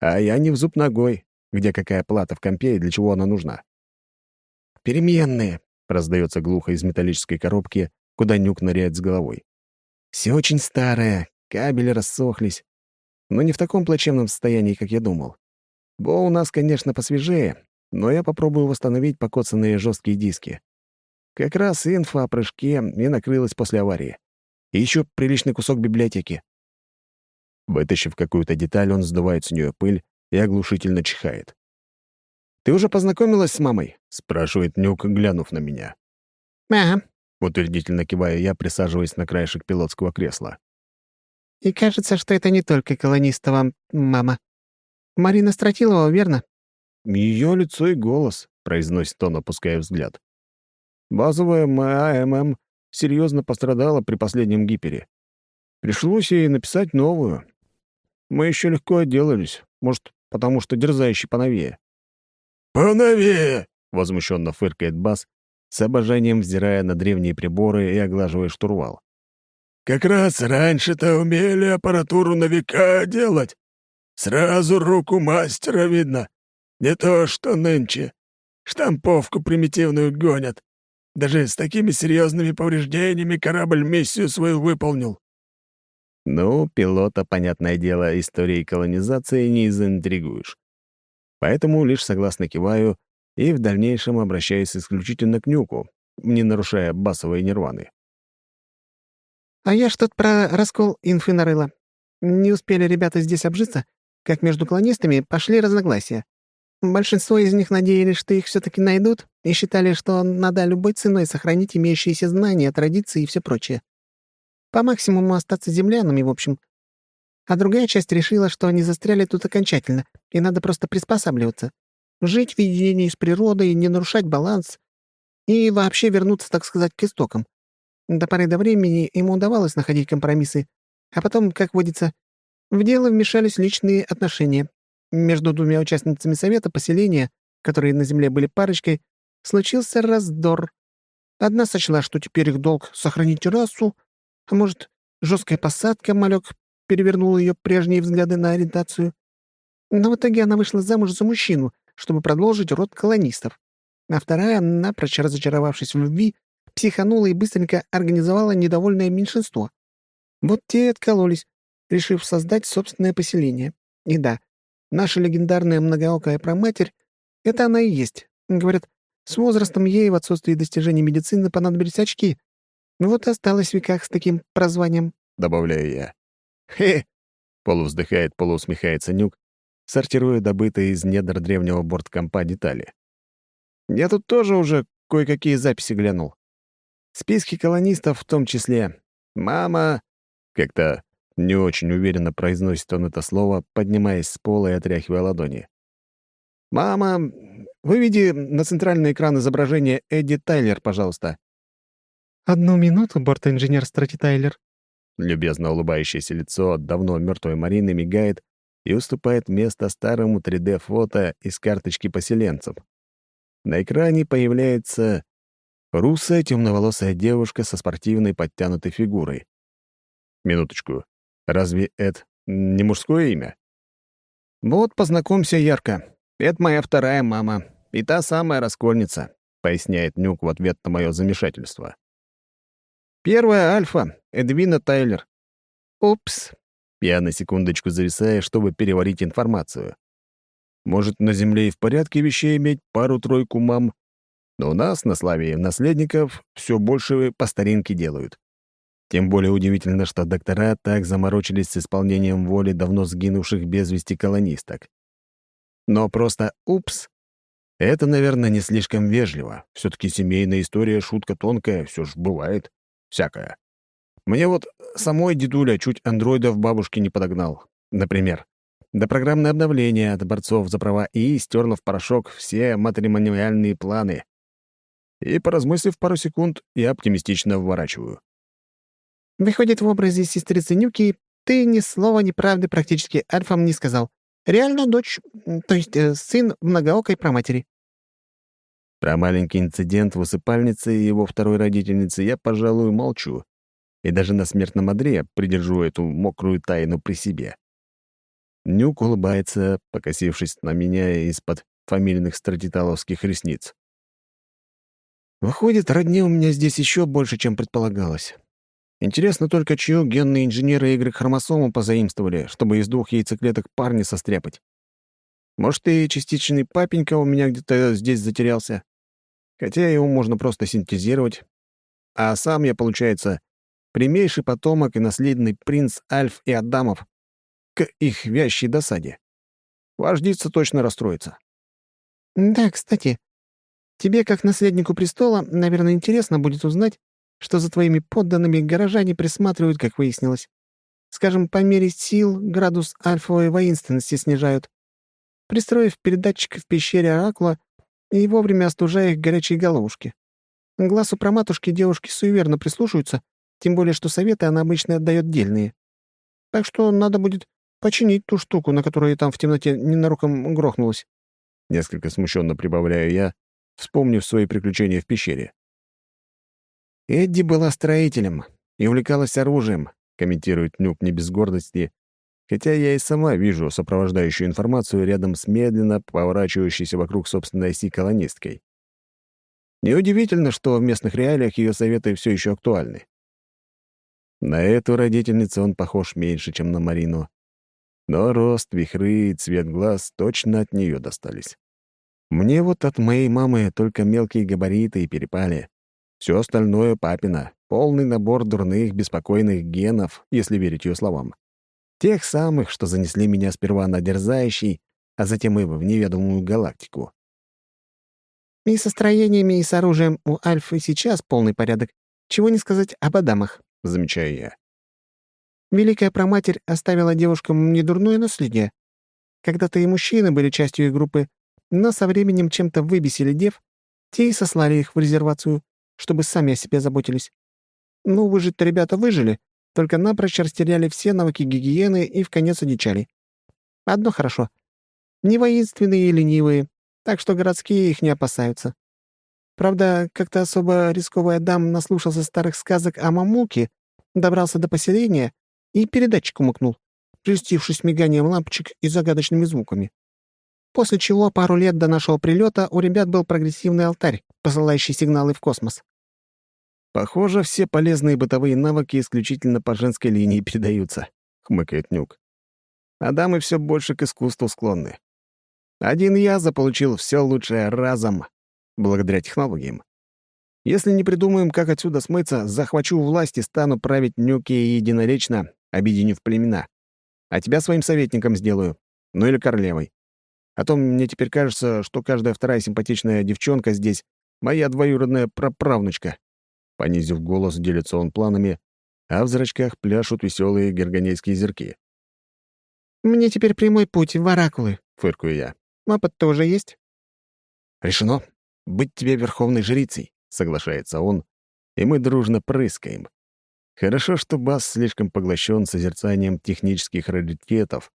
А я не в зуб ногой, где какая плата в компе и для чего она нужна. «Переменные», — раздается глухо из металлической коробки, куда нюк ныряет с головой. «Все очень старое, кабели рассохлись, но не в таком плачевном состоянии, как я думал. Бо у нас, конечно, посвежее, но я попробую восстановить покоцанные жесткие диски. Как раз инфа о прыжке и накрылась после аварии. И еще приличный кусок библиотеки. Вытащив какую-то деталь, он сдувает с нее пыль и оглушительно чихает. «Ты уже познакомилась с мамой?» — спрашивает Нюк, глянув на меня. «Ага», — утвердительно киваю я, присаживаясь на краешек пилотского кресла. «И кажется, что это не только колонистова мама. Марина Стратилова, верно?» «Ее лицо и голос», — произносит он, опуская взгляд. «Базовая МАММ серьезно пострадала при последнем гипере. Пришлось ей написать новую. Мы еще легко отделались, может, потому что дерзающий поновее». «Поновее!» — возмущенно фыркает Бас, с обожанием взирая на древние приборы и оглаживая штурвал. «Как раз раньше-то умели аппаратуру на века делать. Сразу руку мастера видно. Не то что нынче. Штамповку примитивную гонят. Даже с такими серьезными повреждениями корабль миссию свою выполнил. Ну, пилота, понятное дело, историей колонизации не заинтригуешь. Поэтому лишь согласно киваю и в дальнейшем обращаюсь исключительно к Нюку, не нарушая басовой нирваны. «А я тут про раскол инфы нарыла. Не успели ребята здесь обжиться, как между колонистами пошли разногласия. Большинство из них надеялись, что их все таки найдут, и считали, что надо любой ценой сохранить имеющиеся знания, традиции и все прочее. По максимуму остаться землянами, в общем. А другая часть решила, что они застряли тут окончательно, и надо просто приспосабливаться. Жить в единении с природой, не нарушать баланс и вообще вернуться, так сказать, к истокам. До поры до времени ему удавалось находить компромиссы, а потом, как водится, в дело вмешались личные отношения. Между двумя участницами совета поселения, которые на земле были парочкой, случился раздор. Одна сочла, что теперь их долг — сохранить расу, а может, жесткая посадка малек перевернула ее прежние взгляды на ориентацию. Но в итоге она вышла замуж за мужчину, чтобы продолжить род колонистов. А вторая, напрочь разочаровавшись в любви, психанула и быстренько организовала недовольное меньшинство. Вот те и откололись, решив создать собственное поселение. И да, наша легендарная многоокая проматерь — это она и есть. Говорят, с возрастом ей в отсутствии достижений медицины понадобились очки. Вот и осталась в веках с таким прозванием, — добавляю я. «Хе!» — полувздыхает, полуусмехается Нюк, сортируя добытые из недр древнего борткомпа детали. «Я тут тоже уже кое-какие записи глянул. Списки колонистов в том числе. Мама...» Как-то не очень уверенно произносит он это слово, поднимаясь с пола и отряхивая ладони. «Мама, выведи на центральный экран изображение Эдди Тайлер, пожалуйста». «Одну минуту, борт-инженер Страти Тайлер». Любезно улыбающееся лицо от давно мертвой Марины мигает и уступает место старому 3D-фото из карточки поселенцев. На экране появляется русая темноволосая девушка со спортивной подтянутой фигурой. Минуточку. Разве это не мужское имя? «Вот, познакомься, Ярко. Это моя вторая мама. И та самая раскольница», — поясняет Нюк в ответ на мое замешательство. «Первая Альфа, Эдвина Тайлер». «Упс». Я на секундочку зависаю, чтобы переварить информацию. Может, на Земле и в порядке вещей иметь пару-тройку мам, но у нас, на славе наследников, все больше по старинке делают. Тем более удивительно, что доктора так заморочились с исполнением воли давно сгинувших без вести колонисток. Но просто «упс» — это, наверное, не слишком вежливо. все таки семейная история — шутка тонкая, все ж бывает. Всякое. Мне вот самой дедуля чуть андроидов бабушки не подогнал. Например, до программное обновление от борцов за права и стерла в порошок все матримониальные планы. И, поразмыслив пару секунд, я оптимистично вворачиваю. Выходит, в образе сестрицы Нюки ты ни слова неправды практически Альфам не сказал. Реально дочь, то есть э, сын многоокой проматери. Про маленький инцидент в усыпальнице и его второй родительницы я, пожалуй, молчу. И даже на смертном одре придержу эту мокрую тайну при себе. Нюк улыбается, покосившись на меня из-под фамильных стратиталовских ресниц. Выходит, родни у меня здесь еще больше, чем предполагалось. Интересно только, чью генные инженеры игры хромосому позаимствовали, чтобы из двух яйцеклеток парня состряпать. Может, и частичный папенька у меня где-то здесь затерялся. Хотя его можно просто синтезировать. А сам я, получается, прямейший потомок и наследный принц Альф и Адамов к их вящей досаде. Вождица точно расстроится. «Да, кстати, тебе, как наследнику престола, наверное, интересно будет узнать, что за твоими подданными горожане присматривают, как выяснилось. Скажем, по мере сил градус альфовой воинственности снижают, пристроив передатчик в пещере Оракула и вовремя остужая их горячие головушки. Глазу про матушки девушки суеверно прислушиваются, тем более что советы она обычно отдает дельные. Так что надо будет починить ту штуку, на которую я там в темноте ненароком грохнулась. Несколько смущенно прибавляю я, вспомнив свои приключения в пещере. Эдди была строителем и увлекалась оружием, комментирует Нюк не без гордости, хотя я и сама вижу сопровождающую информацию рядом с медленно поворачивающейся вокруг собственной оси колонисткой. Неудивительно, что в местных реалиях ее советы все еще актуальны. На эту родительницу он похож меньше, чем на Марину. Но рост, вихры и цвет глаз точно от нее достались. Мне вот от моей мамы только мелкие габариты и перепали. Все остальное — папина, полный набор дурных, беспокойных генов, если верить ее словам. Тех самых, что занесли меня сперва на дерзающий, а затем и в неведомую галактику. И со строениями, и с оружием у Альфы сейчас полный порядок. Чего не сказать об Адамах, — замечаю я. Великая проматерь оставила девушкам недурное наследие. Когда-то и мужчины были частью их группы, но со временем чем-то выбесили дев, те и сослали их в резервацию, чтобы сами о себе заботились. Ну, выжить-то ребята выжили, только напрочь растеряли все навыки гигиены и в конец одичали. Одно хорошо. Не воинственные и ленивые, так что городские их не опасаются. Правда, как-то особо рисковый Адам наслушался старых сказок о мамуке, добрался до поселения и передатчик умыкнул, прельстившись миганием лампочек и загадочными звуками. После чего пару лет до нашего прилета у ребят был прогрессивный алтарь, посылающий сигналы в космос. «Похоже, все полезные бытовые навыки исключительно по женской линии передаются», — хмыкает Нюк. «А дамы все больше к искусству склонны. Один я заполучил все лучшее разом, благодаря технологиям. Если не придумаем, как отсюда смыться, захвачу власть и стану править Нюки единолично, объединив племена. А тебя своим советником сделаю. Ну или королевой. А то мне теперь кажется, что каждая вторая симпатичная девчонка здесь — моя двоюродная праправнучка. Понизив голос, делится он планами, а в зрачках пляшут веселые герганейские зерки. «Мне теперь прямой путь в оракулы», — фыркую я. «Опыт тоже есть?» «Решено. Быть тебе верховной жрицей», — соглашается он, и мы дружно прыскаем. Хорошо, что Бас слишком поглощен созерцанием технических раритетов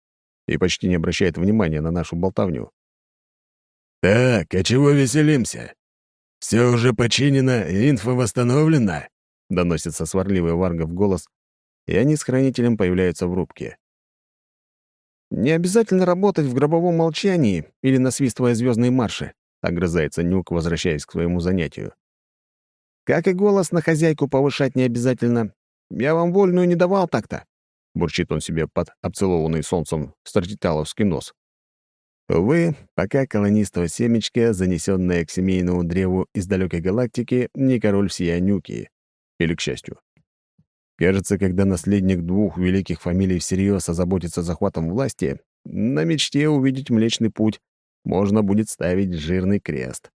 и почти не обращает внимания на нашу болтовню. «Так, а чего веселимся? «Все уже починено, инфа восстановлена», — доносится сварливый Варгов голос, и они с хранителем появляются в рубке. «Не обязательно работать в гробовом молчании или насвистывая звездные марши», — огрызается Нюк, возвращаясь к своему занятию. «Как и голос на хозяйку повышать не обязательно. Я вам вольную не давал так-то», — бурчит он себе под обцелованный солнцем стратиталовский нос. Увы, пока колонистова семечко, занесенное к семейному древу из далекой галактики, не король всей Анюки. Или к счастью. Кажется, когда наследник двух великих фамилий всерьез озаботится захватом власти, на мечте увидеть Млечный Путь можно будет ставить жирный крест.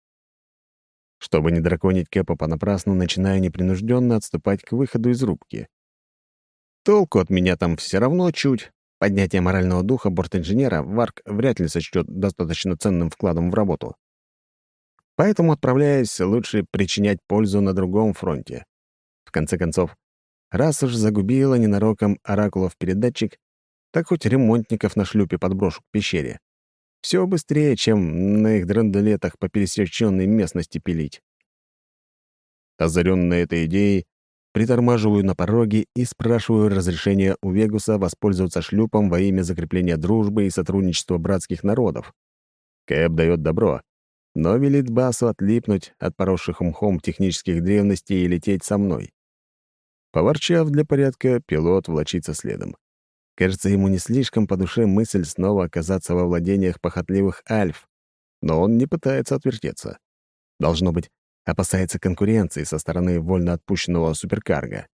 Чтобы не драконить Кэпа понапрасну, начинаю непринужденно отступать к выходу из рубки. Толку от меня там все равно чуть, Поднятие морального духа бортинженера Варк вряд ли сочтет достаточно ценным вкладом в работу. Поэтому отправляюсь лучше причинять пользу на другом фронте. В конце концов, раз уж загубила ненароком оракулов передатчик, так хоть ремонтников на шлюпе подброшу к пещере. Все быстрее, чем на их драндулетах по пересеченной местности пилить. Озаренный этой идеей, Притормаживаю на пороге и спрашиваю разрешения у Вегуса воспользоваться шлюпом во имя закрепления дружбы и сотрудничества братских народов. Кэп дает добро, но велит Басу отлипнуть от поросших мхом технических древностей и лететь со мной. Поворчав для порядка, пилот влочится следом. Кажется, ему не слишком по душе мысль снова оказаться во владениях похотливых альф, но он не пытается отвертеться. Должно быть, опасается конкуренции со стороны вольно отпущенного суперкарга.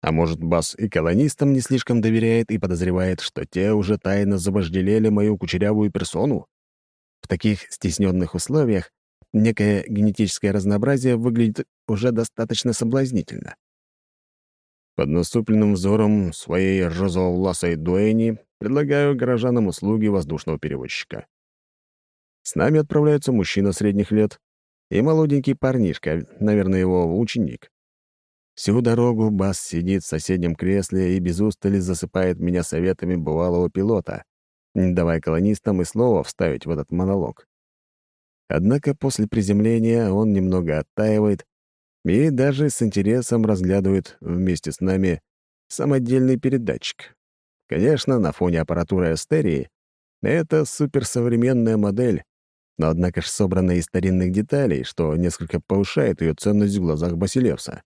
А может, Бас и колонистам не слишком доверяет и подозревает, что те уже тайно завожделели мою кучерявую персону? В таких стесненных условиях некое генетическое разнообразие выглядит уже достаточно соблазнительно. Под наступленным взором своей розоволасой дуэни предлагаю горожанам услуги воздушного перевозчика. С нами отправляются мужчина средних лет и молоденький парнишка, наверное, его ученик. Всю дорогу Бас сидит в соседнем кресле и без устали засыпает меня советами бывалого пилота, не давая колонистам и слова вставить в этот монолог. Однако после приземления он немного оттаивает и даже с интересом разглядывает вместе с нами самодельный передатчик. Конечно, на фоне аппаратуры Астерии это суперсовременная модель, но однако ж собранная из старинных деталей, что несколько повышает ее ценность в глазах Басилевса.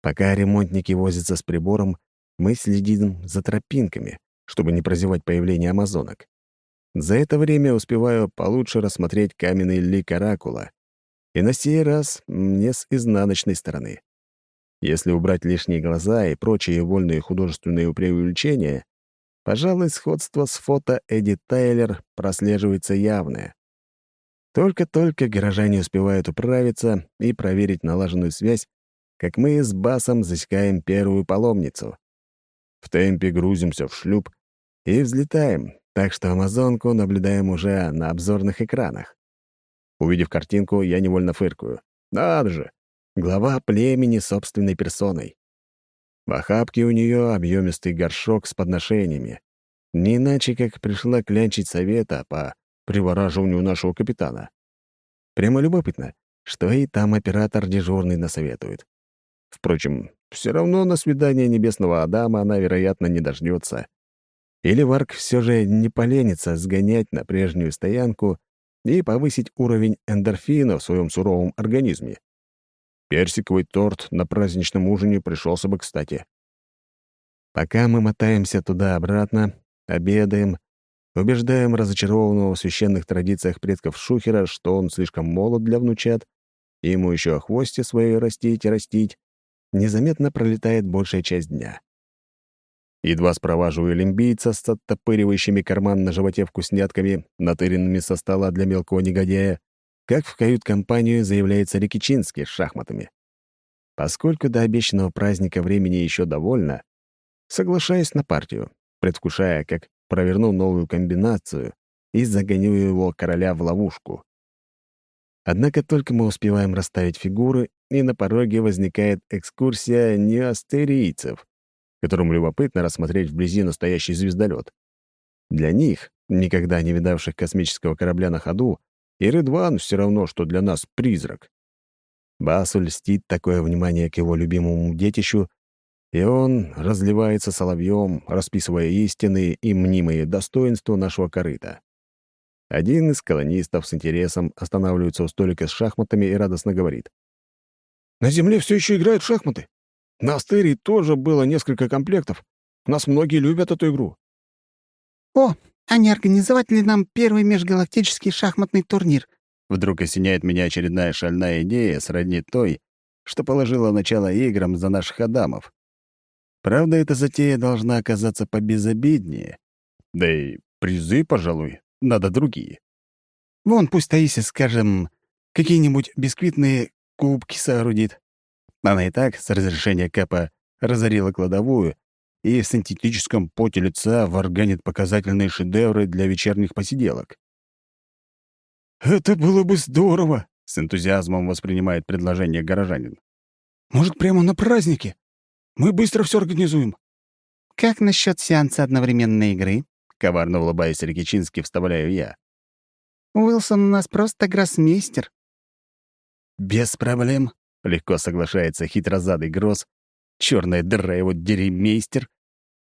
Пока ремонтники возятся с прибором, мы следим за тропинками, чтобы не прозевать появление амазонок. За это время успеваю получше рассмотреть каменный лик оракула. И на сей раз мне с изнаночной стороны. Если убрать лишние глаза и прочие вольные художественные преувеличения, пожалуй, сходство с фото Эдди Тайлер прослеживается явное. Только-только горожане успевают управиться и проверить налаженную связь, как мы с Басом засекаем первую паломницу. В темпе грузимся в шлюп и взлетаем, так что Амазонку наблюдаем уже на обзорных экранах. Увидев картинку, я невольно фыркаю. Надо же! Глава племени собственной персоной. В охапке у нее объемистый горшок с подношениями. Не иначе, как пришла клянчить совета по привораживанию нашего капитана. Прямо любопытно, что и там оператор дежурный насоветует. Впрочем, все равно на свидание небесного Адама она, вероятно, не дождется. Или Варк все же не поленится сгонять на прежнюю стоянку и повысить уровень эндорфина в своем суровом организме. Персиковый торт на праздничном ужине пришелся бы кстати. Пока мы мотаемся туда-обратно, обедаем, убеждаем разочарованного в священных традициях предков Шухера, что он слишком молод для внучат, и ему еще о хвосте своей растить и растить, незаметно пролетает большая часть дня. Едва спроваживаю лимбийца с оттопыривающими карман на животе вкуснятками, натыренными со стола для мелкого негодяя, как в кают-компанию заявляется Рикичинский с шахматами. Поскольку до обещанного праздника времени еще довольно, соглашаюсь на партию, предвкушая, как проверну новую комбинацию и загоню его короля в ловушку. Однако только мы успеваем расставить фигуры, и на пороге возникает экскурсия неостерийцев, которым любопытно рассмотреть вблизи настоящий звездолет. Для них, никогда не видавших космического корабля на ходу, и Рыдван все равно, что для нас призрак. Басу льстит такое внимание к его любимому детищу, и он разливается соловьем, расписывая истинные и мнимые достоинства нашего корыта. Один из колонистов с интересом останавливается у столика с шахматами и радостно говорит. «На Земле все еще играют в шахматы. На Астерии тоже было несколько комплектов. Нас многие любят эту игру». «О, а не организовать ли нам первый межгалактический шахматный турнир?» Вдруг осеняет меня очередная шальная идея сродни той, что положила начало играм за наших Адамов. Правда, эта затея должна оказаться побезобиднее. Да и призы, пожалуй, надо другие. Вон пусть Таисия, скажем, какие-нибудь бисквитные кубки соорудит. Она и так, с разрешения Кэпа, разорила кладовую и в синтетическом поте лица варганит показательные шедевры для вечерних посиделок. «Это было бы здорово!» — с энтузиазмом воспринимает предложение горожанин. «Может, прямо на празднике? Мы быстро все организуем». «Как насчет сеанса одновременной игры?» Коварно улыбаясь Рикичински, вставляю я. «Уилсон у нас просто гроссмейстер». «Без проблем», — легко соглашается хитрозадый Гросс, черная дыра его дереймейстер,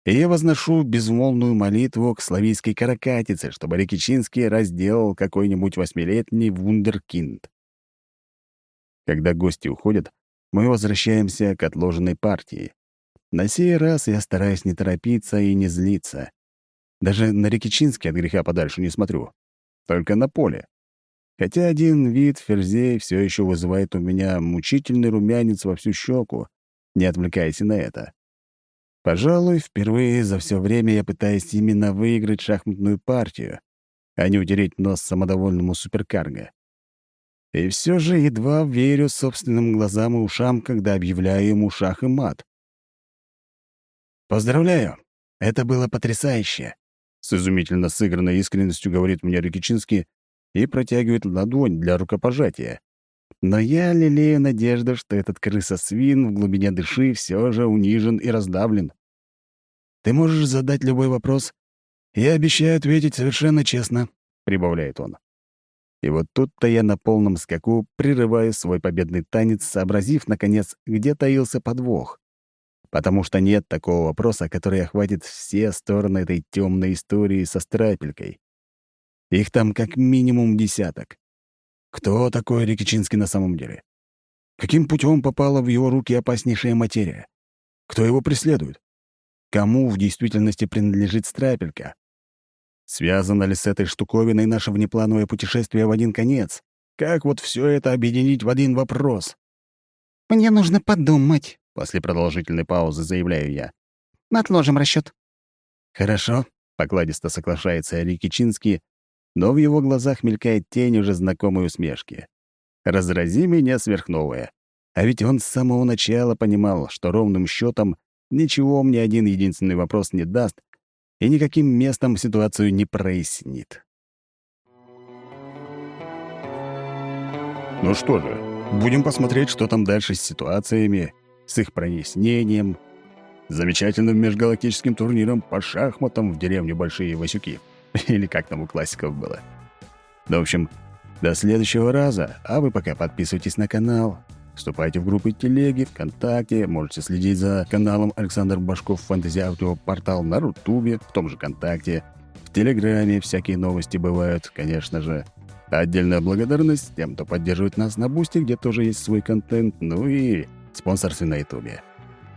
и я возношу безмолвную молитву к славийской каракатице, чтобы Рикичинский разделал какой-нибудь восьмилетний вундеркинд. Когда гости уходят, мы возвращаемся к отложенной партии. На сей раз я стараюсь не торопиться и не злиться. Даже на Рикичинский от греха подальше не смотрю. Только на поле. Хотя один вид ферзей все еще вызывает у меня мучительный румянец во всю щеку, не отвлекаясь на это. Пожалуй, впервые за все время я пытаюсь именно выиграть шахматную партию, а не утереть нос самодовольному суперкарго. И все же едва верю собственным глазам и ушам, когда объявляю ему шах и мат. «Поздравляю! Это было потрясающе!» С изумительно сыгранной искренностью говорит мне Рикичинский и протягивает ладонь для рукопожатия. Но я лелею надежду, что этот крыса-свин в глубине души все же унижен и раздавлен. «Ты можешь задать любой вопрос. Я обещаю ответить совершенно честно», — прибавляет он. И вот тут-то я на полном скаку прерываю свой победный танец, сообразив, наконец, где таился подвох. Потому что нет такого вопроса, который охватит все стороны этой темной истории со страпелькой. Их там как минимум десяток. Кто такой Рикичинский на самом деле? Каким путем попала в его руки опаснейшая материя? Кто его преследует? Кому в действительности принадлежит страпелька? Связано ли с этой штуковиной наше внеплановое путешествие в один конец? Как вот все это объединить в один вопрос? «Мне нужно подумать», — после продолжительной паузы заявляю я. «Отложим расчет. «Хорошо», — покладисто соглашается Рикичинский, но в его глазах мелькает тень уже знакомой усмешки. «Разрази меня сверхновая». А ведь он с самого начала понимал, что ровным счетом ничего мне один единственный вопрос не даст и никаким местом ситуацию не прояснит. Ну что же, будем посмотреть, что там дальше с ситуациями, с их прояснением, замечательным межгалактическим турниром по шахматам в деревне Большие Васюки. Или как там у классиков было. Ну, в общем, до следующего раза, а вы пока подписывайтесь на канал, вступайте в группы телеги, ВКонтакте, можете следить за каналом Александр Башков Фэнтези Аудио портал на Рутубе, в том же ВКонтакте, в Телеграме всякие новости бывают, конечно же. Отдельная благодарность тем, кто поддерживает нас на Бусти, где тоже есть свой контент, ну и спонсорство на Ютубе.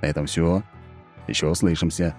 На этом все. Еще услышимся.